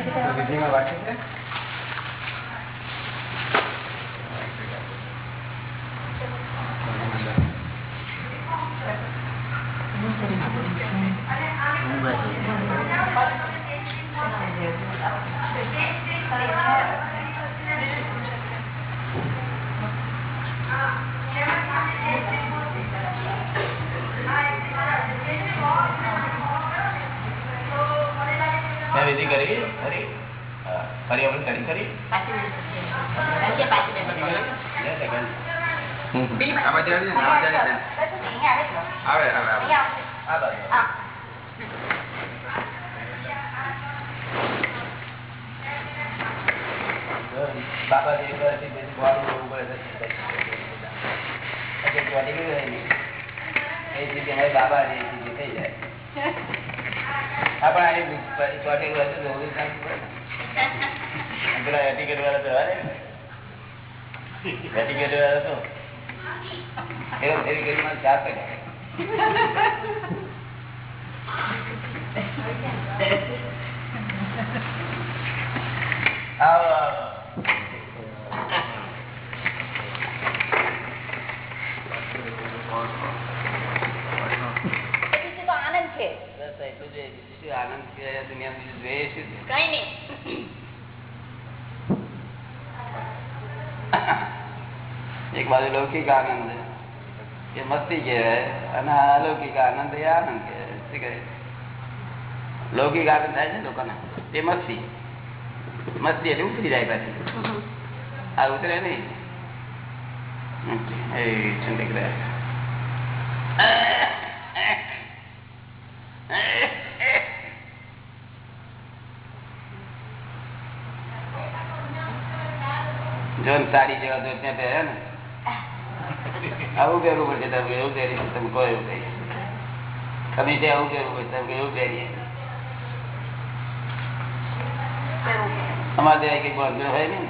વિધિમાં વાંચ્યું છે મેં વિધિ કરી ખરી હા. ફરી આપણે કરી ખરી લે તે કરી. આ બાજુ આવી જાય ને, આ બાજુ આવી જાય ને. આવે આવે આવે આ બાજુ. બાબા જે કરે છે તે બોલું બહુ કરે છે. એટલે ચોટી ગયું હોય ને, એ સ્થિતિ અમારી બાબા જે સ્થિતિ થઈ જાય આપણે આની ચોટી ગયું હતું તો ઓલું કામ કરે ને. અને પેલા એટીકેટ વાળા તો હારે ને. એટીકેટ વાળા તો એવો ફેરી કરી મને ચાર પૈસા આવો આવો. આનંદ છે એટલું જ બીજું શું આનંદ છે દુનિયામાં બીજું જોઈએ શું? કઈ નહીં. એક બાજુ લૌકિક આનંદ એ મસ્તી કહેવાય અને અલૌકિક આનંદ એ આનંદ કહેવાય. શું કહે? લૌકિક આનંદ થાય છે લોકોને તે મસ્તી. મસ્તી એટલે ઉતરી જાય પાછી. આ ઉતરે નહીં. એ ઠંડક રહે સારી જેવા તો ત્યાં પહેર્યા ને? આવું પહેરવું પડશે તમે એવું પહેરીએ તમે કહો એવું કહીએ તમે ત્યાં આવું પહેરવું પડશે, તમે એવું પહેરીએ. અમારે ત્યાં કઈ બંધ હોય ને.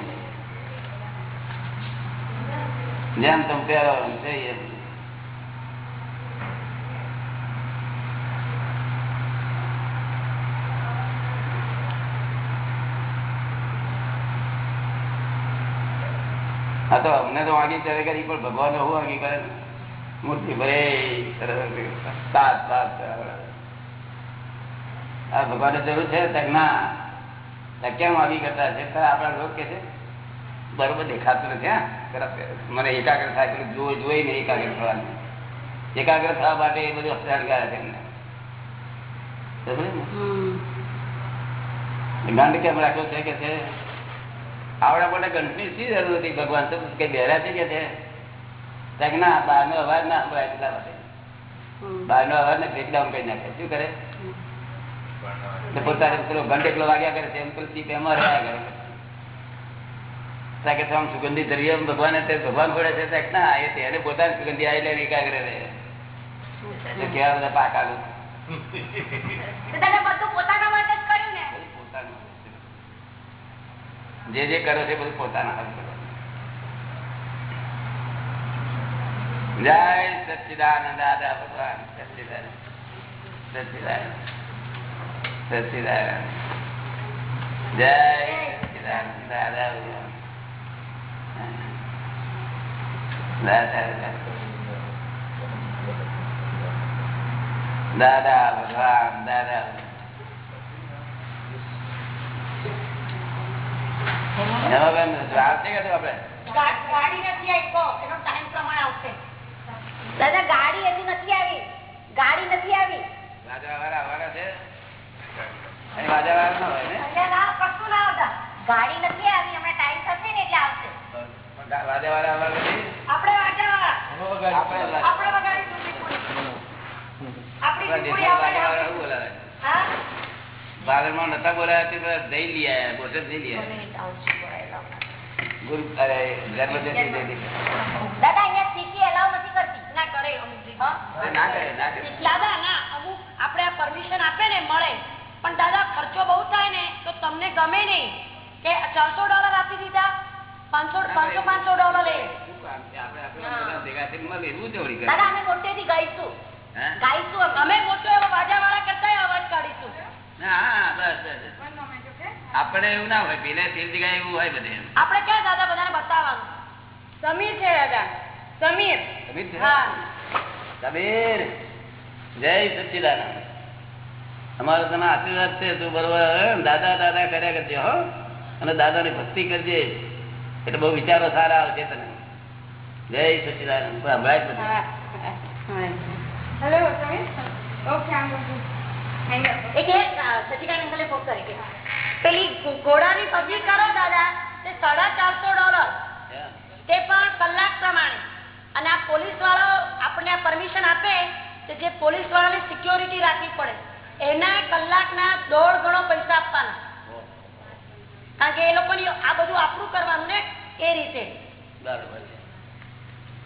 જેમ તમે પહેરો એમ તો અમને તો વાગી ત્યારે કરી પણ ભગવાન હું વાગી કરે? મૂર્તિ ભરે સાત સાત આ ભગવાન જરૂર છે? ના. કેમ વાગી કરતા છે? આપણા લોક કે છે બરોબર દેખાતું નથી હા. મને એકાગ્ર થાય પેલું જોઈ જોઈને એકાગ્ર થવાનું. એકાગ્ર થવા માટે એ બધું અક્ષર છે એમને? ગાંડ કેમ રાખ્યો છે કે છે? આવડા મોટા કંઠની શી જરૂર હતી? ભગવાન તો કઈ બેરા છે કે છે ત્યાં ના બહાર નો અવાજ ના સંભળાય એટલા માટે. બહાર નો અવાજ ને બ્રેકડાઉન કરી નાખે. શું કરે? પોતાને પેલો ઘંટ એકલો વાગ્યા કરે તેમ એમ ચીપ એમાં રહ્યા કરે ત્યાં કે આમ સુગંધી દ્રવ્ય ભગવાન તે ભગવાન ખોડે છે. ત્યાં ના એ તેને પોતાની સુગંધી આવી લે એકાગ્ર રહે. કેવા બધા પાકા લોકો પોતાના માટે જ કર્યું ને બધું પોતાનું જે જે કરો છે બધું પોતાના હાથ કરો. જય સચિદાનંદ દાદા ભગવાન, સચિદાનંદ સચિદાનંદ સચિદાનંદ. જય સચિદાનંદ દાદા ભગવાન. દાદા ભગવાન. દાદા હા? બાદરમાં નતા બોલાયા દઈ લીયા લઈ આયા બોટલ લઈ લઈ ગુરુ અરે જન્મજયંતિ દાદા અહીંયા સ્થિતિ એલાવ નથી કરતી. ના કરે ના કરે ના કરે. દાદા ના અમુક આપણે આ પરમિશન આપે ને મળે. પણ દાદા ખર્ચો બહુ થાય ને તો તમને ગમે નહીં. કે ચારસો ડોલર આપી દીધા પાંચસો પાંચસો પાંચસો ડોલર લે? દાદા અમે મોટેથી ગાઈશું. ગાઈશું અમે. મોટો એવો વાજા વાળા કરતા અવાજ કાઢીશું. હા, બસ, બસ, પડે એવું ના હોય પેલે પેલી જગ્યાએ એવું હોય બધે આપણે ક્યાં દાદા બધાને બતાવવાનું? સમીર છે દાદા. સમીર. સમીર છે? હા. સમીર. જય સચિદાનંદ. અમારો તને આશીર્વાદ છે તું બરોબર દાદા દાદા કર્યા કરજે હો. અને દાદાની ભક્તિ કરજે. એટલે બહુ વિચારો સારા આવશે તને. જય સચિદાનંદ. પણ હમણાં જ બધું. હેલો ઓકે આમ એક એક સચિકાન અંકલે ફોન કરે કે? પેલી ઘોડાની પબ્લિક કરો દાદા તે સાડા ચારસો ડોલર. તે પણ કલાક પ્રમાણે. અને આ પોલીસ વાળો આપણને પરમિશન આપે તો જે પોલીસ વાળાની સિક્યોરિટી રાખવી પડે. એના કલાકના દોઢ ગણો પૈસા આપવાના. કારણ કે એ લોકોની આ બધું આપણું કરવાનું ને એ રીતે.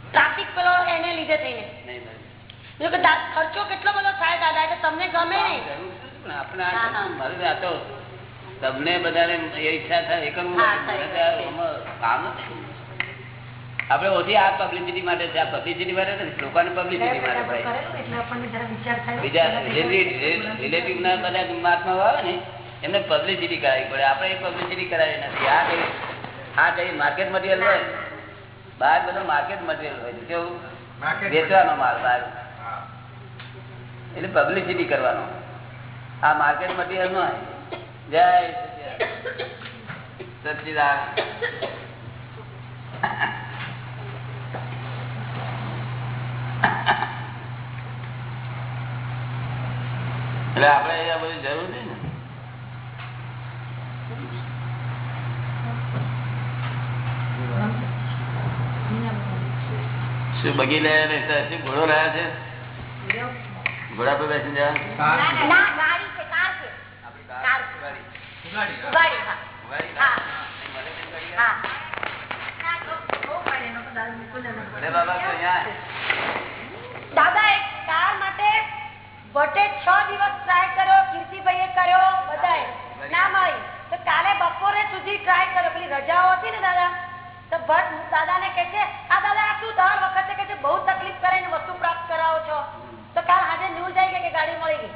ટ્રાફિક પેલો એને લીધે થઈને. ખર્ચો કેટલો બધો થાય દાદા એટલે તમને ગમે. નહીં આપણે તમને બધાને એ ઈચ્છા થાય કરવું કામ આપડે ઓછી આ પબ્લિસિટી માટે છે આ પબ્લિસિટી માટે નથી લોકોને પબ્લિસિટી માટે ભાઈ. બીજા રિલેટિવ ના બધા મહાત્મા આવે ને એમને પબ્લિસિટી કરાવી પડે. આપણે એ પબ્લિસિટી કરાવી નથી. આ કઈ આ કઈ માર્કેટ મટીરિયલ હોય? બહાર બધો માર્કેટ મટીરિયલ હોય. કેવું? વેચવાનો માલ બહાર. એટલે પબ્લિસિટી કરવાનો. આ માર્કેટ મટીરિયલ નો જય. સચ્ચિદાનંદ એટલે આપડે અહીંયા બધી જરૂર નહીં ને. શું બગી લે ઘોડો રહ્યા છે? ઘોડા પર બેસી જવા દાદા એક કાર માટે ભટ્ટે છ દિવસ ટ્રાય કર્યો કીર્તિભાઈએ કર્યો બધાએ. ના મળી તો કાલે બપોરે સુધી ટ્રાય કર્યો. પેલી રજાઓ હતી ને દાદા? તો ભટ્ટ દાદાને કે છે આ દાદા આ શું દર વખતે કે છે બહુ તકલીફ કરીને વસ્તુ પ્રાપ્ત કરાવો છો તો કાલ આજે ન્યૂઝ આવી ગઈ કે ગાડી મળી ગઈ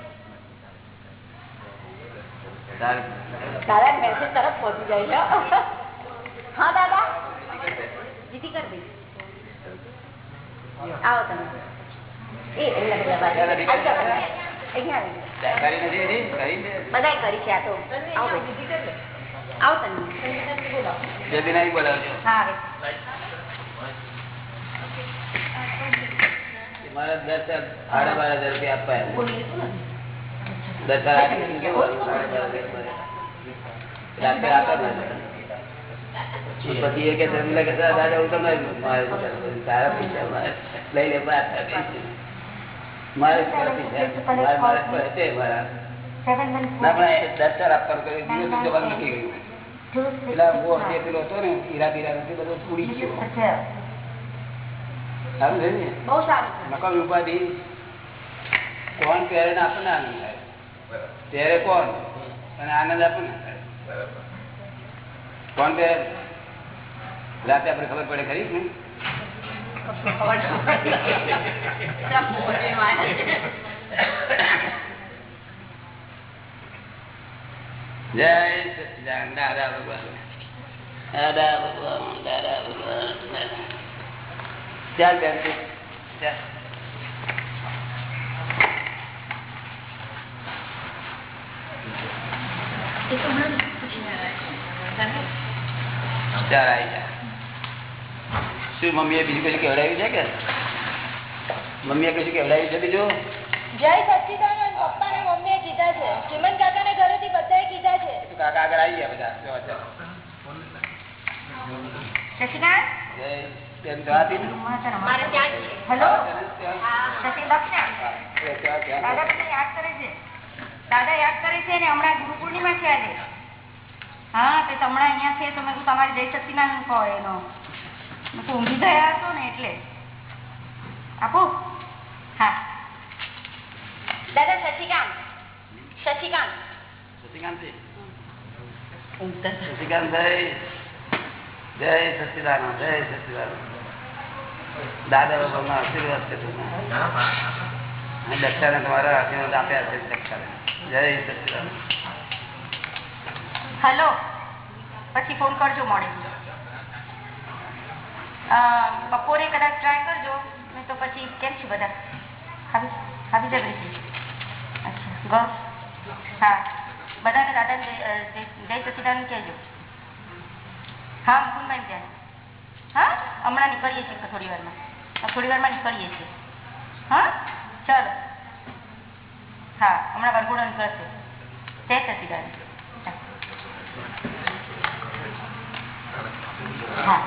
સારું. મેસેજ તરફ પહોંચી જાય હા દાદા? જીતી કર આવો તમે. બધા. છે આ તો. આવો તમે બોલાવજો. હા. મારે દસ સાડા બાર હજાર રૂપિયા આપવા પછી એ કે તમને કે દાદા હું તમને મારે તારા પૈસા લઈ લે મારે દસ ચાર આપવાનું કર્યું. દિવસ જવાનું પેલા બહુ પેલો હતો ને હીરા બીરા નથી બધો ઉડી ગયો. સારું છે ને? નકલ ઉપાધિ. કોણ પહેરે ને આપણને આનંદ પહેરે કોણ? અને આનંદ આપણને ને? કોણ પહેરે રાતે આપણે ખબર પડે ખરી ને જય સચિદાન દાદા ભગવાન. દાદા ભગવાન દાદા ભગવાન. ચાલ બેન ચાલ. ચાલ. આવી શું મમ્મીએ બીજું કશું કેવડાવ્યું છે કે? મમ્મીએ કશું કેવડાવ્યું છે બીજું? જય સચ્ચિદાનંદ પપ્પા ને મમ્મીએ કીધા છે. ચિમન કાકા ને ઘરેથી બધાએ કીધા છે. કાકા આગળ આવી ગયા બધા. જય બેન જવાતી મારે ત્યાં હેલો? યાદ કરે છે? દાદા યાદ કરે છે ને હમણાં ગુરુ પૂર્ણિમા છે આજે. હા તે હમણાં અહીંયા છે તો મેં કીધું તમારી જય સચિદાનંદ કહો એનો. મેં કીધું ઊંઘી ગયા હતો ને એટલે. આપો. હા. દાદા શશિકાંત. શશિકાંત. શશિકાંત શશિકાંતભાઈ જય સચિદાનંદ જય સચિદાનંદ દાદા બાબાના આશીર્વાદ છે હલો પછી ફોન કરજો મોડે બપોરે કદાચ ટ્રાય કરજો, નહીં તો પછી કેમ છે બધા? આવી જગડી અચ્છા ગૌ હા. બધાને દાદાને જય સચિદાન કહેજો. હા મુકુંદભાઈ ત્યાં. હા? હમણાં નીકળીએ છીએ થોડી વારમાં. થોડી વારમાં નીકળીએ છીએ. હા? ચાલો. હા હમણાં વરઘોડો નીકળશે જય સચિદાનંદ. હા.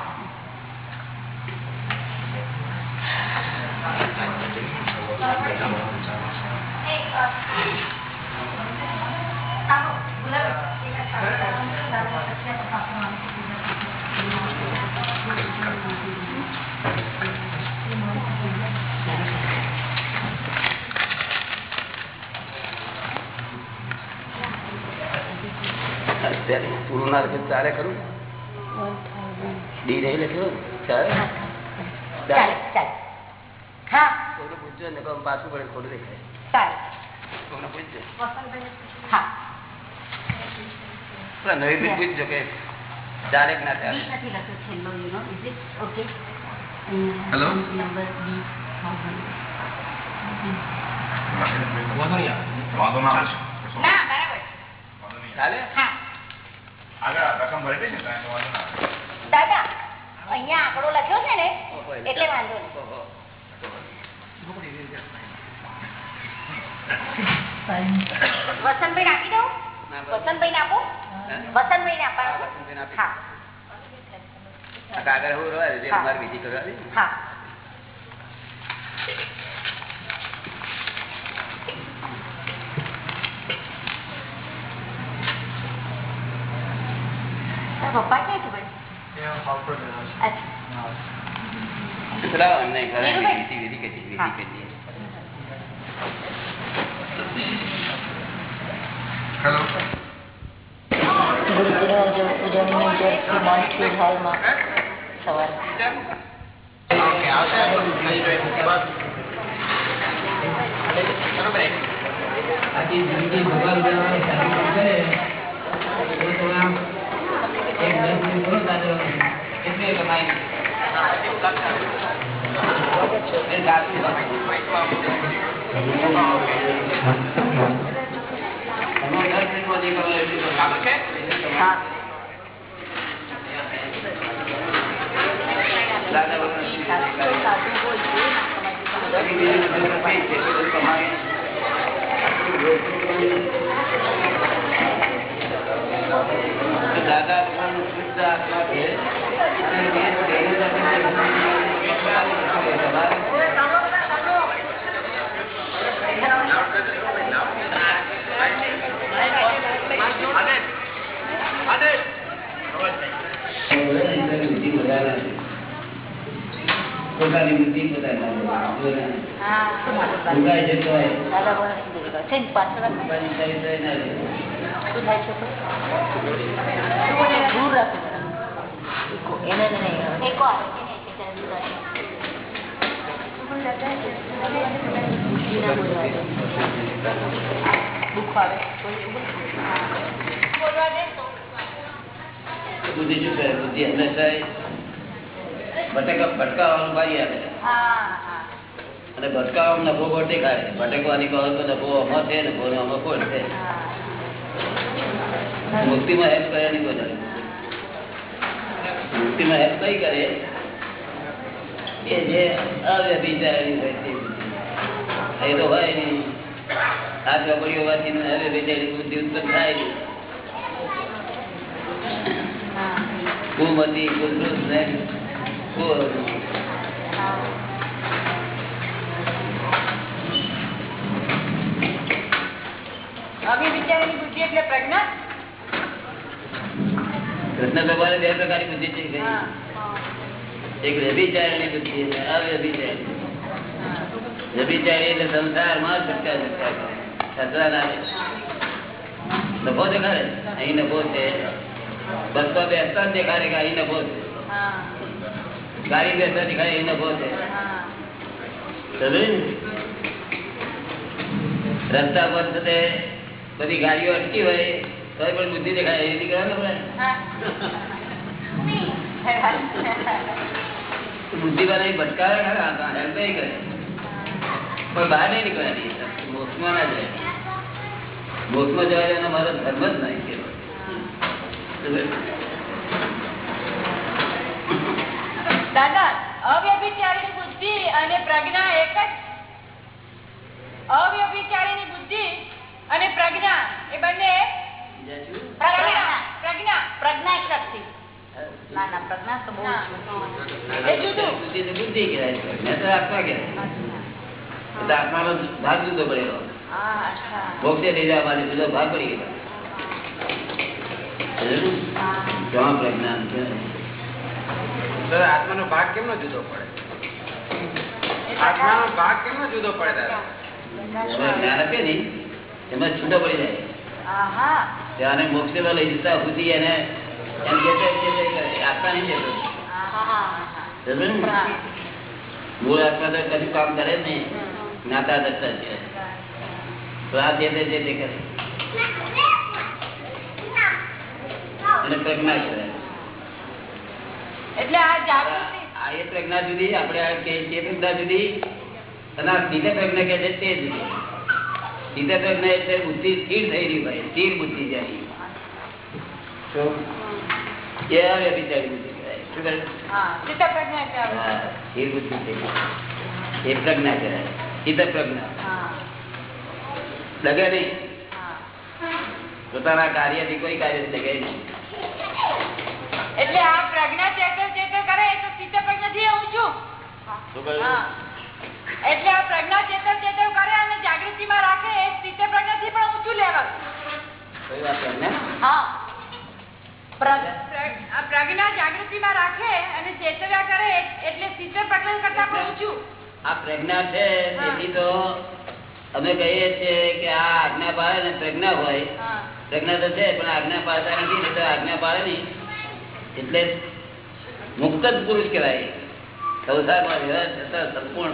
અત્યારે પૂરું ના લખે ચાલે ખરું? ડી નહીં લખ્યો? ચાલે? ચાલે. પૂછજો ને પાછું પડે ખોટું દેખાય. ચાલે. કોઈને પૂછજો. કે ચાલે ના ચાલે? બી લખ્યો બી વાંધો ના ચાલે? હા. દાદા અહીંયા આંકડો લખ્યો છે ને એટલે વાંધો વસંતભાઈ આપી દઉં વસંતભાઈ આપો? વસંતભાઈ ને હા, આપવાનું. હા કાગળ હું. રવા દે, હા. મારે બીજી કરવા હા. પપ્પા ક્યાં છે ભાઈ હેલો? ગુરુપૂર્ણિમા ઉજવ- ઉજવણીની જયંતિ મોન્ટ્રીલ હોલમાં સવારે આખી જિંદગી ભગવાન બનાવવાની સાધના કરે તો તમે આમ એક દસ મિનિટ બોલો તારે કેટલી કમાઈ એ ગાતું તમે દસ મિનિટમાં જે શુદ્ધ આત્મા છે અને એ તેની પોતાની બુદ્ધિ પોતાની પાછળ દૂર રાખે એને નહીં બુદ્ધિ શું કરે બુદ્ધિ હંમેશા ભટકા ભટકાવાનું ભાઈ અને ભટકાવામાં નફો ખોટ દેખાડે ભટકવાની કહો તો નફો આમાં છે નફો ને ખોટ છે? મુક્તિમાં હેલ્પ કર્યા નહીં કોઈ મુક્તિમાં હેલ્પ કઈ કરે કે જે અવ્યભિચારી હોય તે પ્રજ્ઞા? કૃષ્ણ ભગવાને બે પ્રકારની બુદ્ધિ છે એક વ્યભિચારીની બુદ્ધિ અવ્યભિચારી. વ્યભિચારી એટલે સંસારમાં છટકા છટકા. ના નફો દેખાડે? અહીં નફો છે. બસો બેસતા દેખાડે કે અહીં નફો છે. ગાડી બેસતા દેખાડે અહીં નફો છે? રસ્તા પર બધી ગાડીઓ અટકી હોય તો પણ બુદ્ધિ દેખાય એ દીકરા ને બુદ્ધિ વાળા ભટકાવે ખરા, આ help કરે. પણ બહાર નહીં નીકળવાની મોક્ષમાં ના જાય. મોક્ષમાં જવા દેવાનો મારો ધર્મ જ નહીં કેવો. દાદા અવ્યભિચારીની બુદ્ધિ અને પ્રજ્ઞા એક જ. અવ્યભિચારીની બુદ્ધિ અને પ્રજ્ઞા એ બંને ના ના આત્મા નો ભાગ જુદો પડેલો. મોક્ષે લઈ જવા જુદો ભાગ પડી નો પ્રજ્ઞાન છે. તો ભાગ કેમનો જુદો પડે? આત્માનો ભાગ કેમનો જુદો પડે દાદા? જ્ઞાન આપીએ ને એમાં છૂટો પડી જાય. આહા ત્યાં મોક્ષે લઈ જતા સુધી એને. એમ કે આત્મા નહીં જતો ને? મૂળ આત્મા તો કશું કામ કરે નહીં. જ્ઞાતા દત્તા છે. તો આ જે તે જે કરે. એને પ્રજ્ઞા કહેવાય. એટલે આ જાગૃતિ આ એ પ્રજ્ઞા જુદી આપણે આ કે પ્રજ્ઞા જુદી અને આ બીજા પ્રજ્ઞા કે છે તે જુદી. સ્થિત પ્રજ્ઞા એટલે બુદ્ધિ સ્થિર થઈ રહી ભાઈ સ્થિર બુદ્ધિ જાય તો એ બુદ્ધિ. પ્રજ્ઞા આવે. હા, સ્થિર બુદ્ધિ થઈ એ પ્રજ્ઞા કહેવાય સ્થિત પ્રજ્ઞા. લગે નહીં? પોતાના કાર્યથી કોઈ કાર્ય લગે નહીં? એટલે આ પ્રજ્ઞા ચેતન ચેતન કરે તો સીધા પ્રજ્ઞાથી ઊંચું શું કહ્યું? એટલે આ પ્રજ્ઞા ચેતન ચેતન કરે અને જાગૃતિમાં રાખે એ ચિત્ત પ્રજ્ઞાથી પણ ઊંચું લેવલ. કયું પ્રજ્ઞા? હા. પ્ર- આ પ્રજ્ઞા જાગૃતિમાં રાખે અને ચેતવ્યા કરે એટલે ચિત્ત પ્રજ્ઞા કરતા પણ ઊંચું. આ પ્રજ્ઞા છે તેથી તો અમે કહીએ છીએ કે આ આજ્ઞા પાડે ને પ્રજ્ઞા હોય. પ્રજ્ઞા તો છે પણ આજ્ઞા પાડતા નથી આજ્ઞા પાડે નહીં. એટલે મુક્ત જ પુરુષ કહેવાય. સંસારમાં સંપૂર્ણ.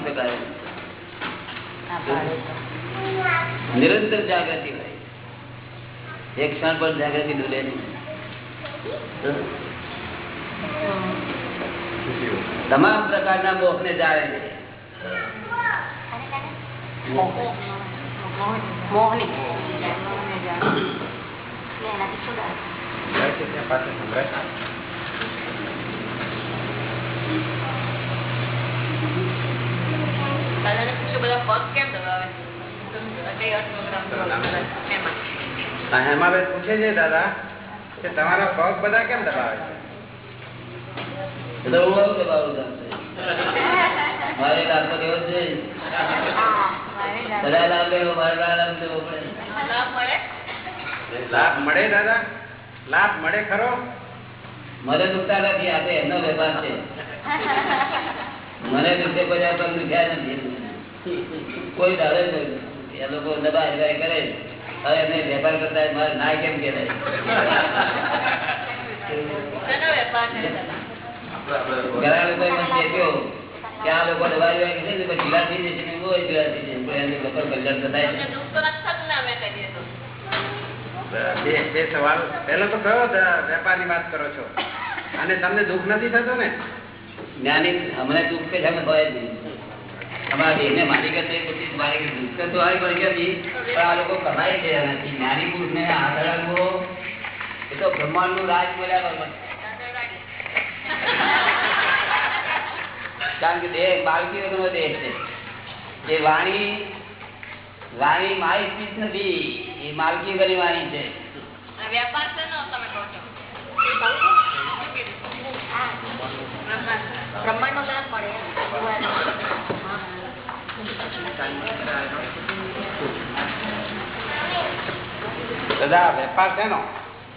નિરંતર જાગૃતિ હોય. એક ક્ષણ પર જાગૃતિ ડૂલે નહીં. તમામ પ્રકારના મોહ ને જાળે છે. મોહની જાય છે ત્યાં પાસે સંભળાય દાદાને પૂછ્યું બધા પગ કેમ દબાવે? એમાં. હેમાબેન પૂછે છે દાદા કે તમારા પગ બધા કેમ દબાવે છે. મારે લાભ બધા લાભ લેવો મારે લાભ લેવો પડે? લાભ મળે? દાદા? લાભ મળે ખરો? મને દુખતા નથી આ તો એમનો વેપાર છે. મને દુખે કોઈ આ ખ્યાલ નથી કોઈ દાડે નથી. એ લોકો દબા હલવાઈ કરે હવે એમને વેપાર કરતા મારે ના કેમ છે ઘણા કે આ લોકો દવા લેવા કે છે ઢીલા થઈ જશે ને બહુ ઢીલા થઈ જશે. એમને લોકો કલ્યાણ તો થાય તમને છે. દુઃખ તો નથી થતું ને અમે કહીએ તો બે સવાલ. પેલો તો કયો વેપારની વાત કરો છો? અને તમને દુઃખ નથી થતું ને? જ્ઞાની હમણાં દુઃખ કે અમે હોય જ નહીં. અમારા દેહને માલિક જ નહીં, પછી માલિક દુઃખ તો આવી પડી નથી પણ આ લોકો કમાય છે એનાથી જ્ઞાની પુરુષને હાથ અડાડવો એ તો બ્રહ્માંડનું રાજ બોલ્યા બરોબર કારણ કે દેહ માલકી વગરનો દેહ છે. એ વાણી વાણી મારી ચીજ નથી એ માલકી બની વાણી છે. વેપાર છે તમે કહો છો. બ્રહ્માંડ. નો દાન મળે દાદા વેપાર છે નો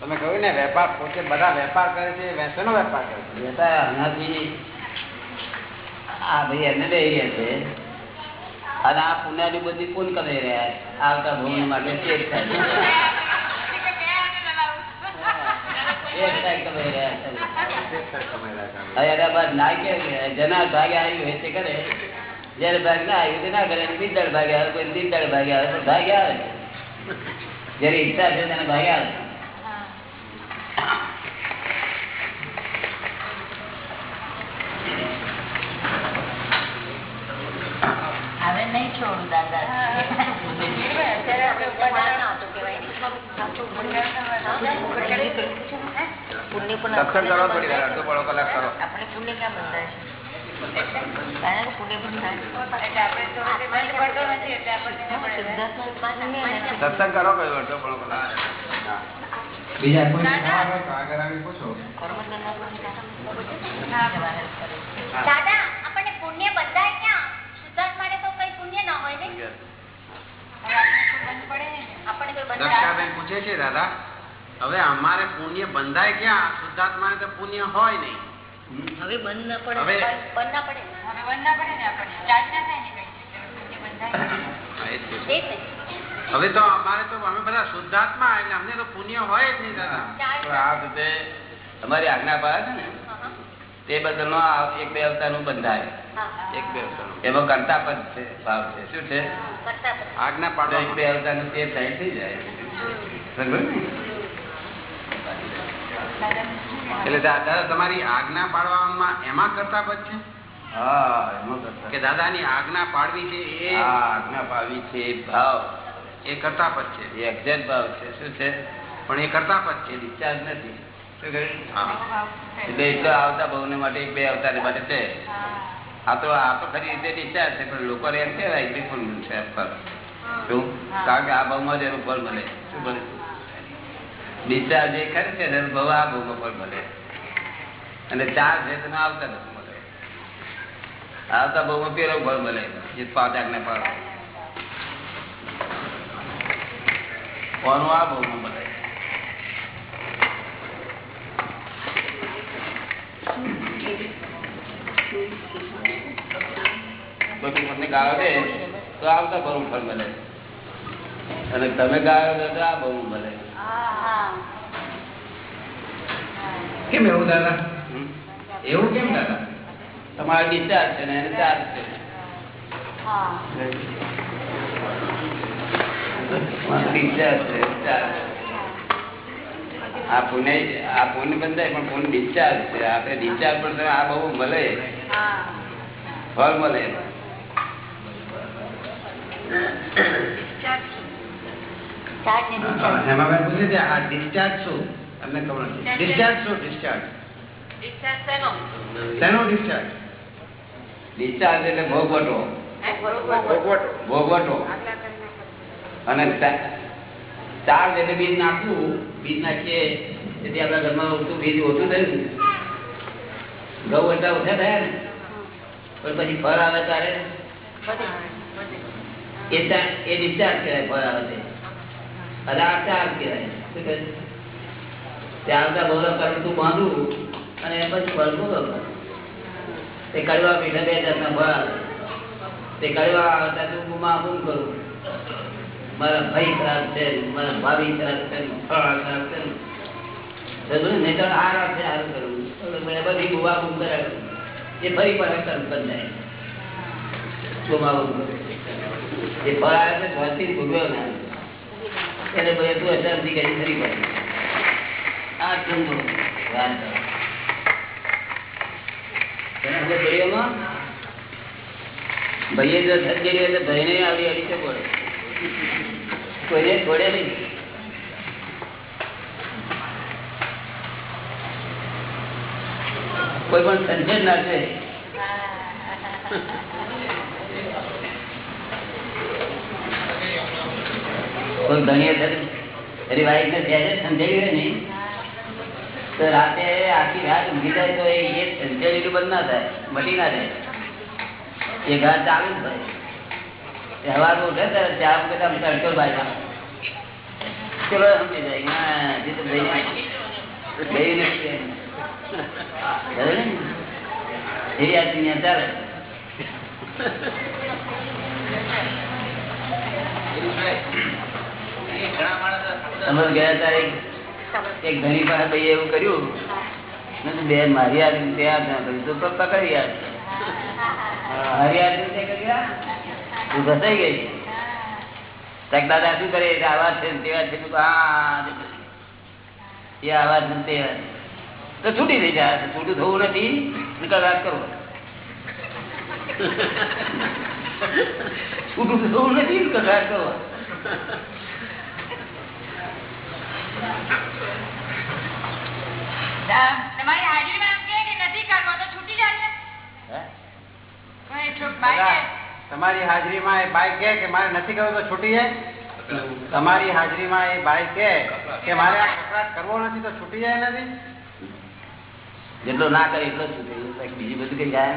તમે કહ્યું ને વેપાર પોતે બધા વેપાર કરે છે શેનો વેપાર કરે છે. આનાથી આ ભાઈ એને લઈ રહ્યા છે. અને આ પુનાની બધી કોણ કરી રહ્યા છે. આવતા ભૂમિ માટે ચેક થાય. જેના ભાગે આવ્યું હોય તે કરે. જયારે ભાગ ના આવ્યું ના કરે પિત્તળ ભાગે આવે કોઈ પિત્તળ ભાગે આવે પણ ભાગ આવે. જયારે ઈચ્છા છે તેને ભાગ આવે. પુણ્ય પણ આપણે પુણ્ય ક્યાં બંધાય છે. સત્સંગ કરો કયો અડધો પોણો બીજા કોઈ તો પૂછો. દાદા આપણને પુણ્ય બંધાય ક્યાં શુદ્ધાત્માને તો કઈ પુણ્ય ના હોય ને? પૂછે છે દાદા હવે અમારે પુણ્ય બંધાય ક્યાં? શુદ્ધાત્માને તો પુણ્ય હોય નહીં. હવે બંધ ના પડે. બંધ ના પડે હવે બંધ ના પડે ને આપણને ચાર્જ ના થાય ને કઈ એટલે પુણ્ય બંધાય. નહીં. હા, એ જ પૂછે. એ જ ને. હવે તો અમારે તો અમે બધા શુદ્ધાત્મા એટલે અમને તો પુણ્ય હોય જ નહીં દાદા. આ વખતે તમારી આજ્ઞા પાડે છે ને? તે બદલનો આ એક બે અવતારનું બંધાય. હા. એક બે અવતાર એમાં કરતા પદ છે ભાવ છે. શું છે. આજ્ઞા પાડો. એક બે અવતારનું તે થઈ જાય. સમજો ને? એટલે દાદા તમારી આજ્ઞા પાડવામાં એમાં કરતા પદ છે? હા એમાં કરતા કે દાદાની આજ્ઞા પાડવી છે એ? આજ્ઞા પાડવી છે એ ભાવ. એ કરતા પદ છે? એ એક્ઝેક્ટ ભાવ છે. શું છે? પણ એ કરતા પદ છે? ડિસ્ચાર્જ નથી. એટલે એટલો આવતા ભાવને માટે એક બે અવતાર માટે છે આ તો આ તો ખરી રીતે ડિસ્ચાર્જ છે પણ લોકોને એમ કહેવાય છે શું? કારણ કે આ ભાવમાં જ એનું ફળ મળે. શું મળે? ડિસ્ચાર્જ જે ખરી છે ભાવ આ ભાવમાં પણ મળે. અને ચાર છે તેનો આવતા નથી મળે. આવતા બહુ પેલો ફળ મળે. જે પાંચ ને પાડો. કોનું આ ભાવમાં મળે? તમને ગાળો તો આવતા ભરું ફળ મળે. અને તમે ગાળો તો આ બહુ મળે. કેમ એવું દાદા એવું કેમ દાદા તમારે ડિસ્ચાર્જ છે ને એને ચાર્જ છે. આ પુણ્ય આ પુણ્ય બંધાય પણ પુણ્ય ડિસ્ચાર્જ છે આપણે ડિસ્ચાર્જ પણ તમે આ બહુ મળે હા. ફળ મળે. હેમાબેન પૂછે છે આ ડિસ્ચાર્જ શું? અમને ખબર નથી ડિસ્ચાર્જ શું? ડિસ્ચાર્જ શેનો? શેનો ડિસ્ચાર્જ ડિસ્ચાર્જ એટલે ભોગવટો. ભોગવટો. ભોગવટો. આગલા કરીને અને ચાર્જ એટલે બીજ નાખવું. બીજ નાખીએ તેથી આપણા ઘરમાં ઓછું બીજ ઓછું થયું. ઘઉં એટલા ઓછા થયા ને. પણ પછી ફળ આવે તારે એ ડિસ્ચાર્જ કહેવાય ફળ આવે અને આ ચાર્જ કહેવાય. ચાલતા બોલો બાંધવું અને ભોગવવું તે કડવા પીઠા બે જાતના કરું. મારા ભાઈ ખરાબ છે, મારા ભાભી ખરાબ છે ફળ ખરાબ આ રાખે સારું કરવું મેં બધી બુવા બૂમ કરાવ્યું એ ફરી પાછા જાય કરું એ ફળ આવે છે ધરતી ભોગવ્યો એને બધે તું અસરથી કરી ફરી પડે. આ ધંધો. કરો. ભાઈએ જો સજ્જરી હોય તો ભાઈને આવી છે પડે. કોઈને છોડે નહીં. કોઈ પણ સંજય ના છે. કોઈ ચાલે અમે ગયા તારીખ એક ધણી પાસે ભાઈ એવું કર્યું. બેન મારી આ રીતે તો પકડી આ. રીતે તું ઘસાઈ ગઈ? તાક દાદા શું કરે? આવા છે તેવા છે? એ આવા છે તેવા તો છૂટી થઈ જાય. છૂટું થવું નથી. નીકળ વાત કરો. છૂટું થવું નથી. ને કકડાટ કરો. તમારી હાજરીમાં એમ કે નથી કરવો તો છૂટી જાય હે? કોઈ છૂટ બાઈ દાદા, તમારી હાજરીમાં એ બાઈ કે કે મારે નથી કરવું તો છૂટી જાય તમારી હાજરીમાં એ બાઈ કે કે મારે આ કકડાટ કરવો નથી તો છૂટી જાય નથી જેટલો ના કરે એટલો છૂટી. બીજી બધું કઈ જાય.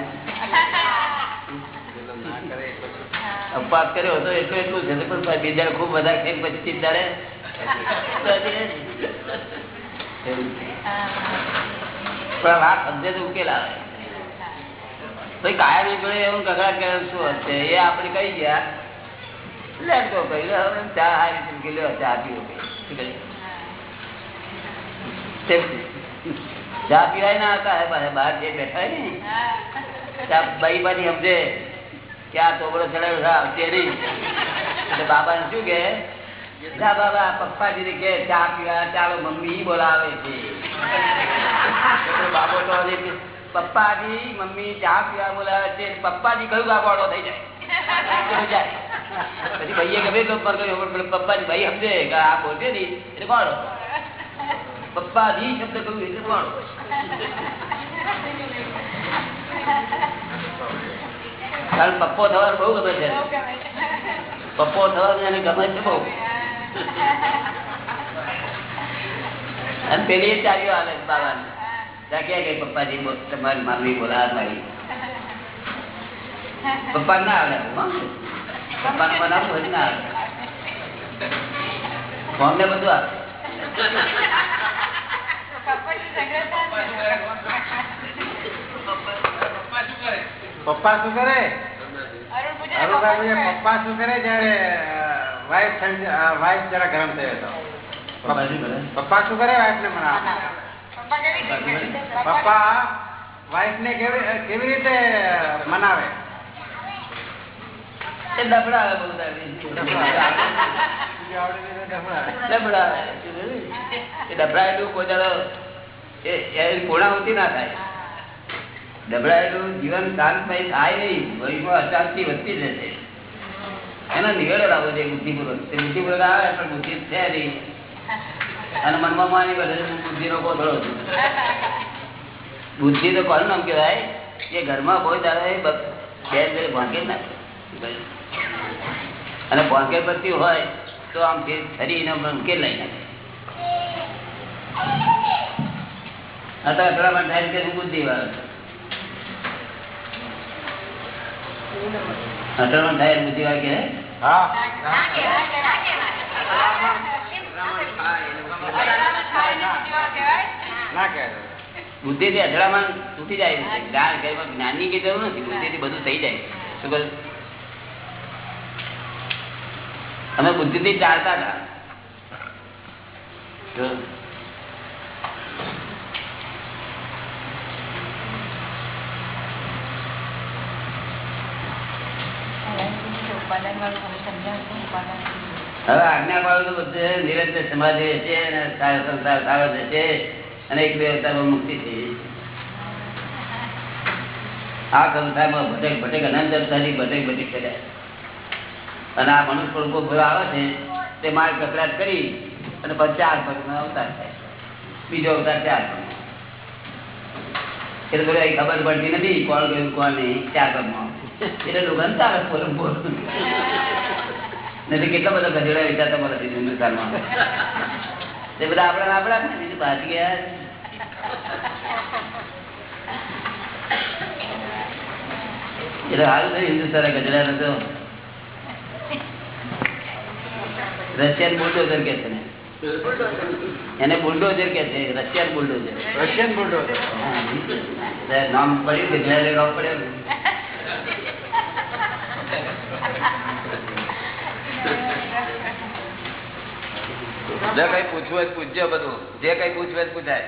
અપવાદ કર્યો હતો એટલું એટલું છે પણ બીજા ખૂબ વધારે પછી રહે પણ આ વાત સમજે તો ઉકેલ આવે. ભાઈ કાયમ જોડે એવું કગડા કરે શું હશે? એ આપણે કહી ગયા. લેતો કહી લે, હવે ચા હારી ચીમકી લ્યો ચા પીવો. ચા પીવાય ના હતા બહાર જે બેઠા ને ત્યાં બાઈ સમજે કે આ તોબડો ચડાવ્યો આવશે નહીં. એટલે બાબા શું કે જા બાબા પપ્પાજી કે ચા પીવા ચાલો મમ્મી બોલાવે છે. એટલે બાબો તો હજી કે, પપ્પાજી મમ્મી ચા પીવા બોલાવે છે. પપ્પાજી કયું ગાબોડો થઈ જાય. થઈ જાય. પછી ભાઈએ ગમે તો પર કર્યો પણ પપ્પાજી ભાઈ સમજે કે આ બોલશે નહીં એટલે કોણ પપ્પાજી શબ્દ કહ્યું એટલે કોણ કારણ પપ્પો થવાનું બહુ ગમે છે. પપ્પો થવાનું એને ગમે છે બહુ. અને પેલી ચાલ્યો હાલે બાબા ત્યાં ગઈ પપ્પાજી? તમારી મામી બોલા મારી. પપ્પા ના આવે પપ્પા ને બનાવવું હોય ના આવે ફોન ને બધું આવે પપ્પા શું કરે? પપ્પા શું કરે જયારે વાઈફ વાઈફ જરા ગરમ થયો હતો. પપ્પા શું કરે વાઈફ ને મનાવે? પપ્પા કેવી વાઈફ ને કેવી કેવી રીતે મનાવે. એ ડફડાયેલું કોઈ દાડો એ- ના થાય. ડબડાયેલું જીવન શાંતમય થાય નહીં. ભવિષ્યમાં અશાંતિ વધતી જશે એનો નિવેડો લાવવો જોઈએ બુદ્ધિપૂર્વક તે બુદ્ધિપૂર્વક આવે પણ બુદ્ધિ છે નહીં અને મનમાં માની બધે બુદ્ધિનો કોથળો છું. બુદ્ધિ તો કોનું નામ કહેવાય? કે ઘરમાં કોઈ દાદા બે બે ભાંગે જ નાખે. અને ભાંગે પડતી હોય તો આમ ફરીને ઉકેલ લઈ નાખે. અત્યારે અથડામણ થાય કે હું બુદ્ધિ વાળો અથડામણ થાય બુદ્ધિ વાળો કે બુદ્ધિ થી અથડામણ તૂટી જાય છે કે જરૂર નથી. બુદ્ધિ થી બધું થઈ જાય. શું કહ્યું અમે બુદ્ધિ થી ચાલતા હતા જો. ઉત્પાદન વાળું તમે સમજાવશો ઉત્પાદન હવે આજ્ઞા પાડું તો બધું નિરંતર સમાધિ છે અને સારો સંસાર સારો થશે અને એક બે અવતારમાં મુક્તિ થઈ આ સંસારમાં ભટક ભટક અનંત અવતારી ભટક ભટક કર્યા. અને આ મનુષ્ય લોકો ભેગા આવે છે, તે માર કકડાટ કરી અને પછી ચાર પગનો અવતાર થાય બીજો અવતાર ચાર પગ એટલે ખબર પડતી નથી કોણ ગયું, કોણ નહીં, ચાર પગમાં એટલે લોકોને ચાલે પોલમ બોલ નથી કેટલા બધા ગધેડા વિચાર તમારા હિન્દુસ્તાનમાં તે બધા આપણા આપણા બીજું બાકી ગયા એટલે હાલ થયું હિન્દુસ્તાન ગજડા નતો રશિયન બુલડોઝર કે છે એને બુલડોઝર કે છે રશિયન બુલડોઝર. Russian bulldozer. નામ પડ્યું કે જયારે પડ્યો. જે કઈ પૂછવું હોય પૂછજો બધું. જે કઈ પૂછવું હોય પૂછાય.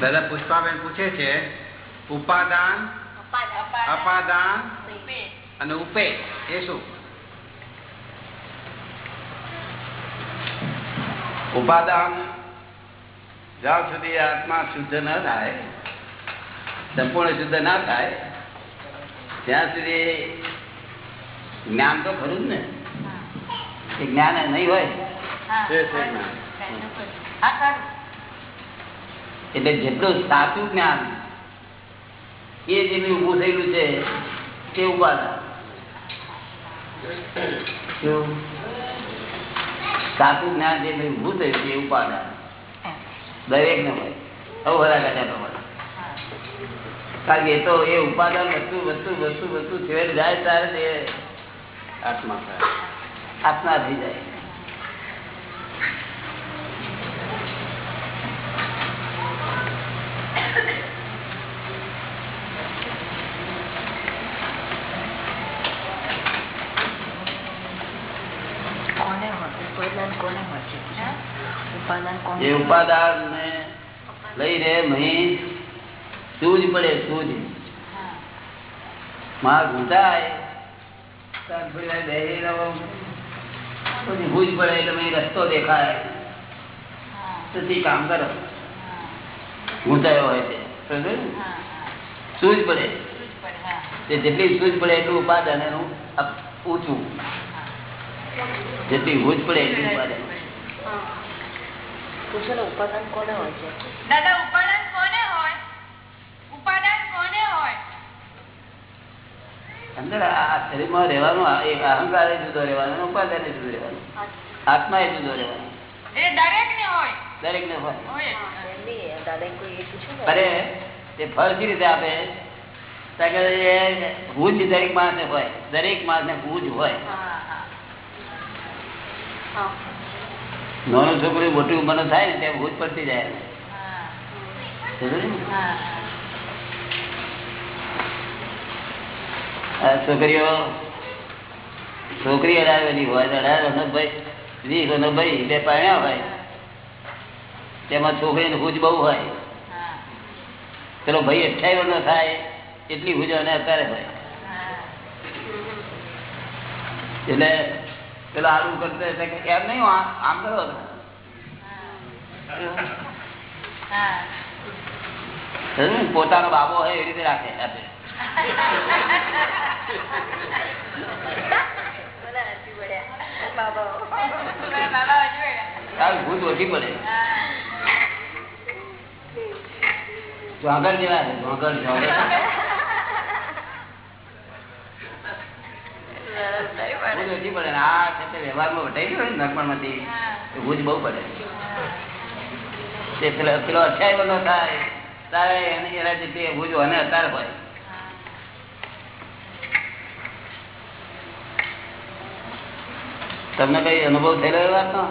દાદા પુષ્પાબેન પૂછે છે ઉપાદાન અપાદાન અને ઉપે એ શું? ઉપાદાન જ્યાં સુધી આત્મા શુદ્ધ ન થાય સંપૂર્ણ શુદ્ધ ના થાય ત્યાં સુધી જ્ઞાન તો ખરું જ ને? એ જ્ઞાન નહીં હોય. એટલે જેટલું સાચું જ્ઞાન એ જેનું ઉભું થયેલું છે તે ઉપાદાન. કેવું? સાચું જ્ઞાન જે ઉભું થયું છે એ ઉપાદાન. દરેક ને મળે અવહરા કાઢ્યા પ્રમાણે કારણ કે એ તો એ ઉપાદાન વધતું વધતું વધતું વધતું છેવટે જાય ત્યારે આત્મા. આત્મા થઈ જાય કોને હોય ઉપાદાન કોને હોય છે ઉપાદાન કોને એ ઉપાદાન ને લઈને મહી સૂજ પડે, સૂજ. માર ઘૂંટાય કામ કરો. હોય તે સૂજ પડે. જેટલી સૂજ પડે એટલું ઉપાદાન એનું ઊંચું જેટલી ભૂજ પડે એટલું ઉપાદાન. પૂછો ને ઉપાદાન કોને હોય છે? દાદા ઉપાદાન કોને હોય? ઉપાદાન કોને હોય? અંદર આ શરીરમાં રહેવાનું એક અહંકાર જુદો રહેવાનો ઉપાદાન જુદો રહેવાનું. આત્મા એ જુદો રહેવાનો. દરેક ને હોય. દરેક ને હોય ને. અરે તે ફરજી રીતે આપે? હું જ દરેક ભૂજ દરેક માણસને હોય. દરેક માણસને ભૂજ હોય. નાનું છોકરો મોટી ઉંમરનો થાય ને ત્યાં ભૂજ પડતી જાય. છોકરીઓ, છોકરી અઢાર હોય અઢાર વર્ષનો ભાઈ વીસ વર્ષનો ભાઈ બે પાણ્યા હોય. તેમાં છોકરીને ભૂજ બહુ હોય. પેલો ભાઈ અઠાઈ વર્ષનો થાય, એટલી ભૂજ અને અત્યારે હોય. એટલે પેલો આડું કરતો એમ નહીં આમ કરો પોતાનો બાબો હોય એ રીતે રાખે ભૂત ઓછી પડે. જોગર જેવા છે વ્યવહારમાં વટાઈ ગયો ને નરપણમાંથી ભૂજ બહુ પડે. પેલો પેલો અઠ્યાવી વર્ષનો થાય તારે એને એના જેટલી ભૂજ અને અત્યારે હોય. તમને કઈ અનુભવ થયેલો એ વાતનો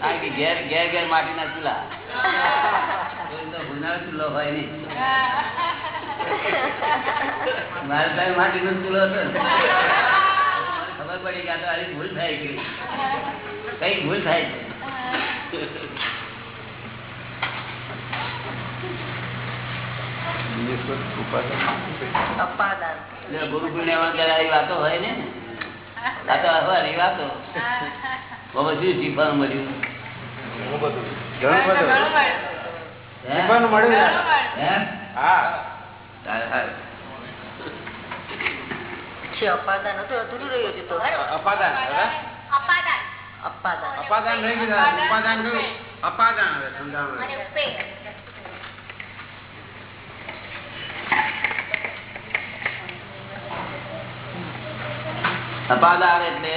કારણ કે ઘેર ઘેર ઘેર માટીના ચૂલા. કોઈ ચૂલો હોય નહીં. મારે ત્યાં માટીનો ચૂલો હતો ખબર પડી કે આ તો આવી ભૂલ થાય ગઈ કઈ ભૂલ થાય ગુરુકુળ ને આવી વાતો હોય ને આ તો હવાની વાતો. શીખવાનું મળ્યું. ઘણું બધું. હે? શીખવાનું મળ્યું હે? હા. અપાદાન અધૂરું રહ્યું હતું તો. અપાદાન અપાદાન. અપાદાન. અપાદાન. રહી ગયું ઉપાદાન ગયું અપાદાન હવે સમજાવવાનું અપાદાન એટલે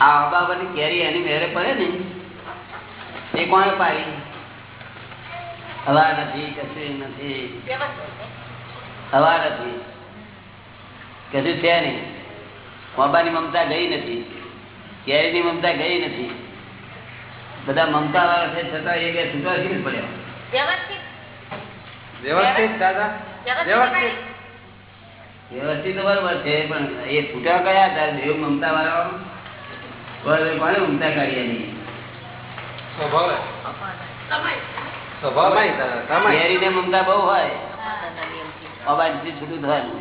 આ અબાબાની કેરી એની મેરે પડે ને. એ કોણ પાડી હવા નથી કશું નથી. હવા નથી કશું છે નહીં. બાબાની મમતા ગઈ નથી. કેરીની મમતા ગઈ નથી. બધા મમતા વાળા છે છતાં એ બે છૂટા શી પડ્યા? વ્યવસ્થિત. વ્યવસ્થિત દાદા. વ્યવસ્થિત વ્યવસ્થિત. બરોબર છે પણ એ છૂટા કયા હતા દેવ મમતા વાળા બરોબર કોને મમતા કાઢી એની સ્વભાવ અપાદાન સ્વભાવ નહીં દાદા સમય કેરીને મમતા બહુ હોય. અપાદાન અપાદાનના નિયમથી. અબાજથી છૂટું થવાનું.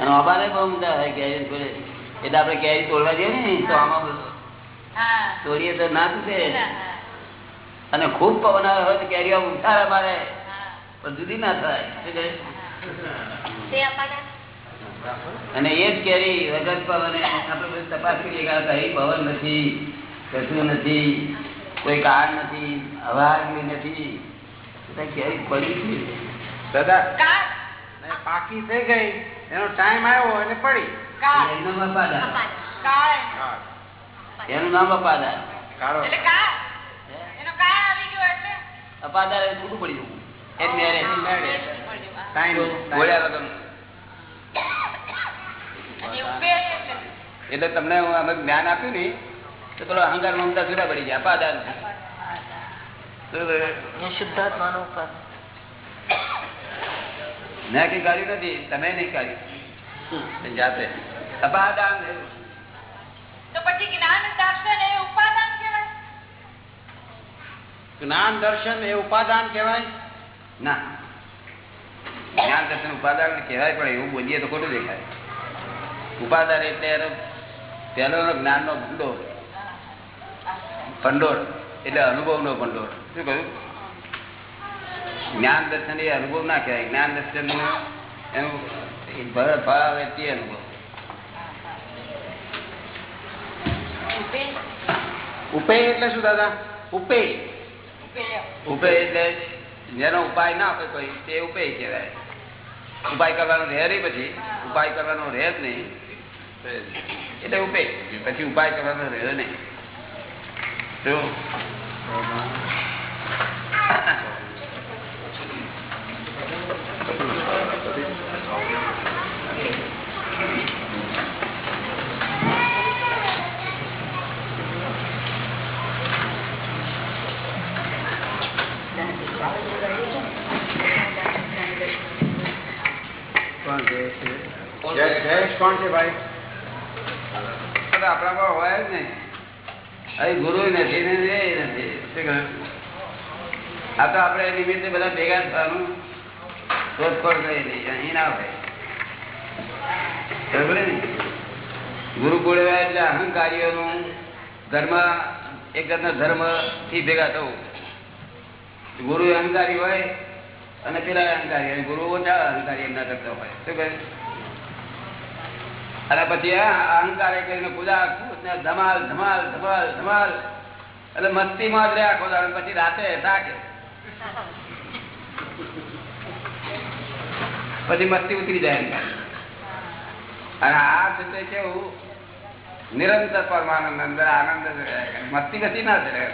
અને અબાને બહુ આવે કેરી છોડે. એટલે આપણે કેરી તોડવા જઈએ ને તો આમાં તોડીએ તો ના તૂટે. અને ખૂબ પવન આવે હોય તો કેરીઓ ઉઠારા મારે. પણ જુદી ના થાય. અને એ જ કેરી વગર પવન આપણે બધું તપાસ કરીએ કે આ કઈ પવન નથી કશું નથી. કોઈ કાર નથી હવા નથી. પડી છે? દાદા પાકી થઈ ગઈ એનો ટાઈમ આવ્યો એટલે પડી. એનું નામ અપાદાર કાર એનું નામ અપાદાન કાળો. એટલે કાર એનો કાર આવી ગયો એટલે? અપાદાન એટલે છૂટું પડી જવું એમ મેરે ટાઈમ બોલ્યા વગરનું. અને એટલે. એટલે તમને હું અમે જ્ઞાન આપ્યું ને તો પેલો અહંકાર મમતા જુદા પડી ગયા અપાદાન શુદ્ધાત્માનો મેં કઈ કાઢ્યું નથી તમે નહીં કાઢ્યું જાતે. અપાદાન તો પછી જ્ઞાન દર્શન એ ઉપાદાન કહેવાય? જ્ઞાન દર્શન એ ઉપાદાન કહેવાય? ના. જ્ઞાન દર્શન ઉપાદાન કહેવાય પણ એવું બોલીએ તો ખોટું દેખાય. ઉપાદાન એટલે એનો પહેલો જ્ઞાન નો ભંડોળ. ભંડોળ. એટલે અનુભવ નો ભંડોળ. શું કહ્યું? જ્ઞાન દર્શન એ અનુભવ ના કહેવાય. જ્ઞાન દર્શન એનું તે અનુભવ. ઉપે એટલે શું દાદા? ઉપે ઉપે એટલે જેનો ઉપાય ના આપે કોઈ, તે ઉપેય કહેવાય. ઉપાય કરવાનો રહે નહીં પછી. ઉપાય કરવાનો રહે જ નહીં. એટલે ઉપેય. પછી ઉપાય કરવાનો રહે નહીં. કોણ છે ભાઈ? આપણામાં હોય જ નહીં. અહીં ગુરુ નથી ને એ નથી આ તો આપણે નિમિત્તે બધા ભેગા થવાનું. શોધખોળ કરેલી અહીં ના હોય. ને? ગુરુકુળ એટલે અહંકારીઓનું ધર્મ એક જાતનો ધર્મથી ભેગા થવું. ગુરુ અહંકારી હોય અને પેલા અહંકારી હોય. ગુરુ ઓછા અહંકારી એમના કરતા હોય. શું કહે? અને પછી અહંકાર કરીને પૂજા ધમાલ ધમાલ ધમાલ ધમાલ. એટલે મસ્તીમાં જ રહે આખો પછી રાતે થાકે. પછી મસ્તી ઉતરી જાય અને આ છે કેવું, નિરંતર પરમાનંદ અંદર આનંદ જ રહે. મસ્તી કશી ના થાય.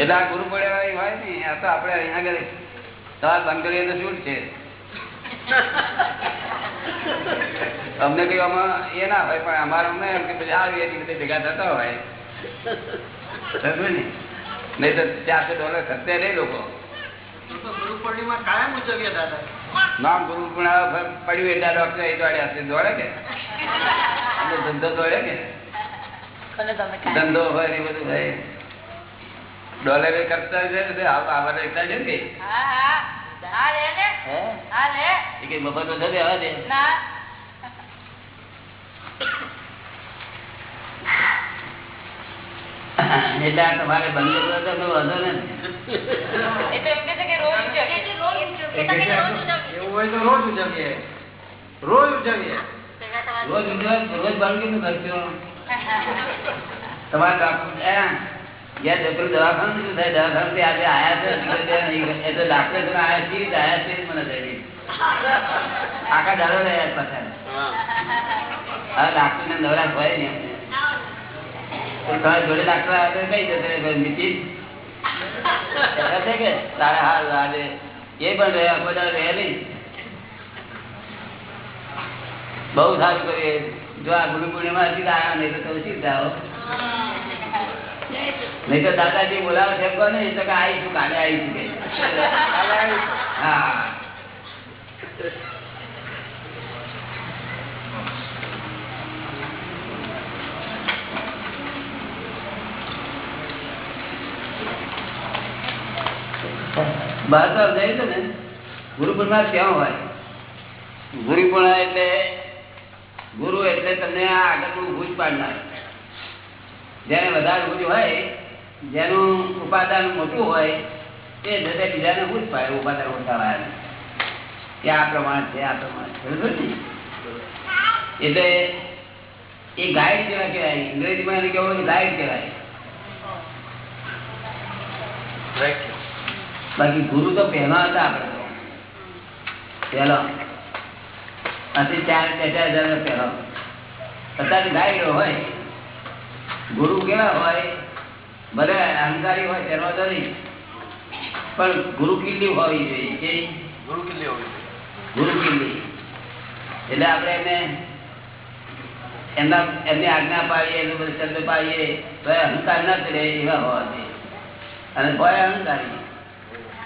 એટલે આ ગુરુ પડ્યા હોય ને આ તો આપડે અહીંયા આગળ બંધ કરીએ શું છે? અમને કઈ આમાં એ ના હોય પણ અમારે અમને એમ કે પછી આવી એની બધે ભેગા થતા હોય. ને? નહીં તો ચારસો ડોલર ખર્ચે નહીં લોકો. પૂર્ણિમા નામ ગુરુ પણ પડ્યું એટલા ડોક્ટર એ દોડ્યા છે દોડે કે? ધંધો દોડે કે? કોને તમે કાંઈ? ધંધો હોય ને એ બધું હોય. ડોલર ખર્ચતા છે ને આવવાના એકલા છે ને ને? મફત એટલે આ તમારે બંધ કરવું વાંધો નથી. રોજ ઉજવીએ. એવું હોય તો રોજ ઉજવીએ. રોજ ઉજવીએ. રોજ ઉજવા રોજ બંધ કેટલું ખર્ચું તમારે એ, ડોક્ટર દવાખાનું શું થાય? દવાખાનું આજે આયા છે એ તો ડાક્ટર તમે આયા છીએ આયા છે મને થઈ આખા દાડો રહ્યા પાછા. હવે ડાક્ટર ને નવરાશ હોય ને તમારી જોડે ડાક્ટર આવે કઈ જશે? નીતિ કે તારે હાલ આજે એ પણ રહ્યા બધા રહે નહીં. બહુ સારું કરીએ જો આ ગુરુ પૂર્ણિમા સીધા આયા નહીં તો સીધા જાઓ નહીં તો દાદાજી બોલાવે છે, એમ કહો ને તો આવીશું કાલે આવીશું હા. બહાર તો જાય છે ને ગુરુ પૂર્ણિમા ક્યાં હોય? ગુરુ પૂર્ણિમા એટલે ગુરુ એટલે તમને આ આગળનું ભૂજ પાડનાર. જેને વધારે બધું હોય, જેનું ઉપાદાન મોટું હોય તે જતે બીજાને ભૂજ પાડે ઉપાદાન ઓછા વાળાને કે આ પ્રમાણે છે, આ પ્રમાણે છે. એટલે એ ગાઈડ કેવા કહેવાય? અંગ્રેજીમાં એને કેવું ગાઈડ કહેવાય. બાકી ગુરુ તો પહેલા હતા આપણે પહેલો. અત્યારે ચાર ચાર હજાર પહેલો. અત્યારે ગાઈડ હોય. ગુરુ કેવા હોય ભલે અહંકારી હોય તેનો તો નહીં. પણ ગુરુ કિલ્લી હોવી જોઈએ કે? ગુરુ કિલ્લી હોવી ગુરુ કિલ્લી. એટલે આપણે એને એમના એમની આજ્ઞા પાડીએ એનું બધું શબ્દ પાડીએ તો એ અહંકાર ના ચડે એવા હોવા જોઈએ. અને ભય અહંકારી.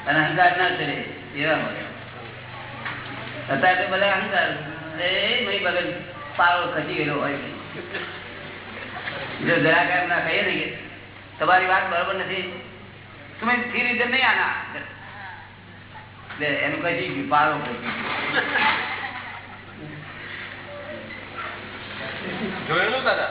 અને અહંકાર ના ચડે એવા હોય. અત્યારે તો બધા અહંકાર એ ભાઈ બગલ પારો ખસી ગયેલો હોય. જો જરાક એમ ના કહીએ ને કે તમારી વાત બરોબર નથી તમે ફી રીતે નહીં આના એનું કઈ ગયું પારો જોયેલું દાદા?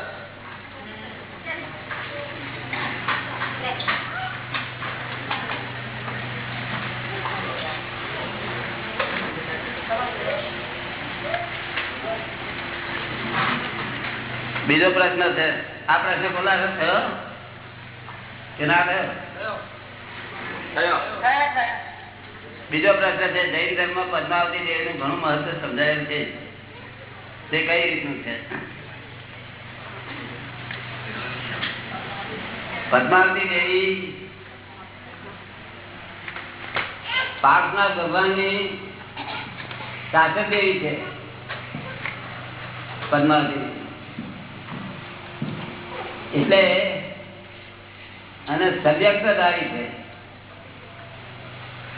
બીજો પ્રશ્ન છે આ પ્રશ્ન ખુલાસો થયો? કે ના થયો. બીજો પ્રશ્ન છે જૈન ધર્મ પદ્માવતી દેવીનું ઘણું મહત્વ સમજાયેલ છે. તે કઈ રીતનું છે? પદ્માવતી દેવી પાર્થનાથ ભગવાનની સાચક દેવી છે પદ્માવતી દેવી. એટલે અને સવ્યક્તધારી છે.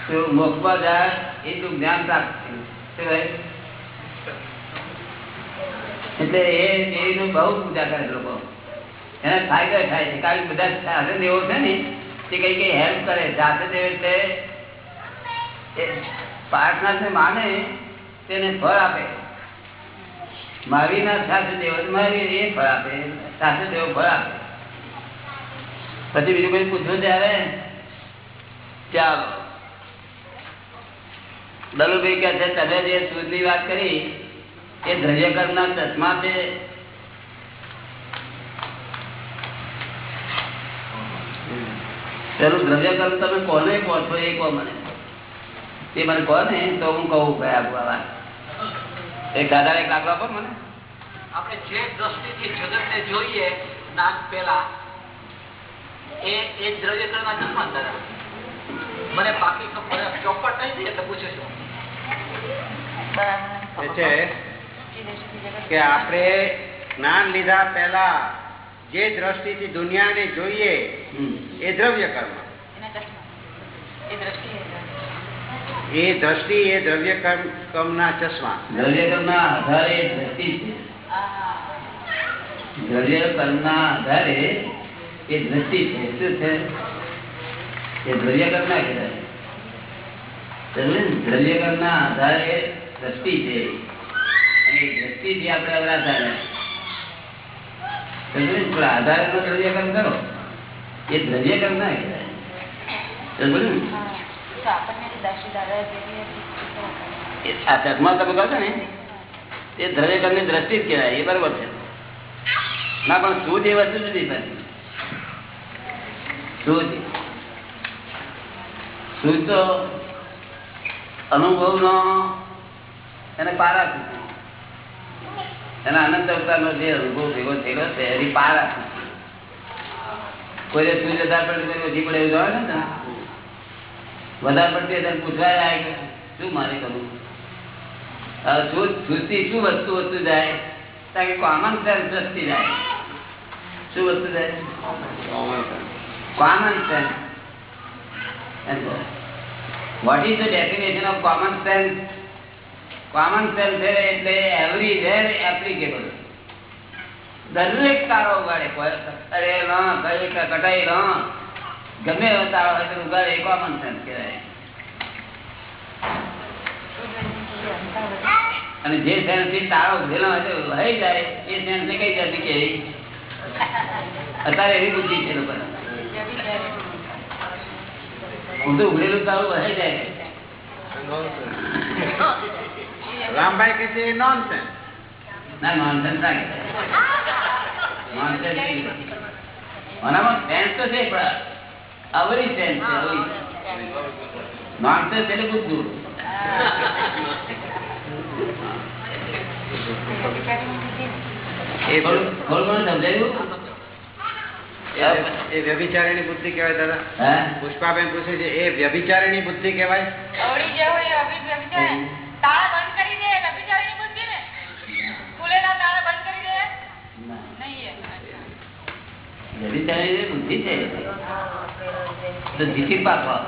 તો મોક્ષમાં જાય એટલું જ્ઞાન પ્રાપ્ત એટલે એ દેવીનું બહુ પૂજા કરે લોકો. એને ફાયદો થાય છે. કારણ કે બધા સાથે દેવો છે ને તે કઈ કઈ હેલ્પ કરે. સાથે દેવ એટલે એ પાર્થનાથ માને, તેને ફળ આપે. મહાવીરના સાથે દેવ મારી એ ફળ આપે, સાથે દેવ ફળ આપે. પછી બીજું કઈ પૂછવું ત્યારે, ચાલો. દલુભાઈ કે છે, તમે જે સૂદની વાત કરી, એ દ્રવ્યકર્મ ના ચશ્મા છે. પેલું દ્રવ્યકર્મ તમે કોને કહો છો એ કહો મને. એ મને કહો ને, તો હું કહું આગુ વાત. એક દાદા એક લાકડો આપો મને. આપણે જે દ્રષ્ટિથી જગતને જોઈએ નામ પેલા એ એ દ્રવ્યકરણ જન્મ દાદા મને બાકી ચોપટ નહીં એટલે પૂછું છું. કે આપણે જ્ઞાન લીધા પહેલા જે દ્રષ્ટિથી દુનિયાને જોઈએ એ દ્રવ્ય કર્મ એ દ્રષ્ટિ એ દ્રષ્ટિ દ્રવ્ય કર્મ ના ચશ્મા. દ્રવ્યકર્મના આધારે દ્રષ્ટિ છે. દ્રવ્યકર્મના આધારે એ દ્રષ્ટિ છે. શું છે? એ દ્રવ્યકર્મ ના કહેવાય દ્રવ્ય કર્મ ના આધારે દ્રષ્ટિ છે. અને એ જે આપણે ને? પણ આધારે દ્રવ્યકર્મ કરો. એ દ્રવ્યકર્મ ના કહેવાય ને? ને ના, પણ શુદ્ધ એ વસ્તુ જુદી પાછી. તો અનુભવનો એને પારા એના અનંત અવતારનો જે અનુભવ ભેગો થયેલો છે, એની પારા કોઈને સૂર્ય પડે કોઈ ઓછી પડે એવું હોય ને વધારે પડતી ત્યારે પૂછવા કે શું મારે કરવું? શુદ્ધ શું વસ્તુ વસ્તુ જાય? કારણ કે કોમન સેન્સ દ્રષ્ટિ જાય. શું વસ્તુ જાય? Common sense what is the definition of common sense common sense એટલે એવરીવેર એપ્લિકેબલ દરેક તારો કોઈ અરે કટાઈ લો. ગમે એવો તારો હોય તો ઉગાડે કોમન સેન્સ કહેવાય. અને જે સેન્સથી તારો ઉભેલો હોય તો વહી જાય એ સેન્સ ને કઈ જતી કે અત્યારે એવી બુદ્ધિ છે લોકો તો ઉઘડેલું તારું વહી જાય. રામભાઈ કે છે નોનસેન્સ ના નોનસેન્સ ના કે નોનસેન્સ. સેન્સ તો છે પણ અવરી સેન્સ છે અવરી નોનસેન્સ એટલે બુદ્ધું એ થોડું થોડું ઘણું સમજાયું એ વ્યભિચારીણી બુદ્ધિ કહેવાય દાદા હે પુષ્પાબેન પૂછે છે એ વ્યભિચારીણી બુદ્ધિ કહેવાય અવળી જે હોય એ અભિ- વ્યભિચારી. તાળા બંધ કરી દે વ્યભિચારીની બુદ્ધિ ને ખુલેલા તાળા બંધ કરી દે ના. નહીં એ. વ્યભિચારી બુદ્ધિ છે તો જીતી પાકવા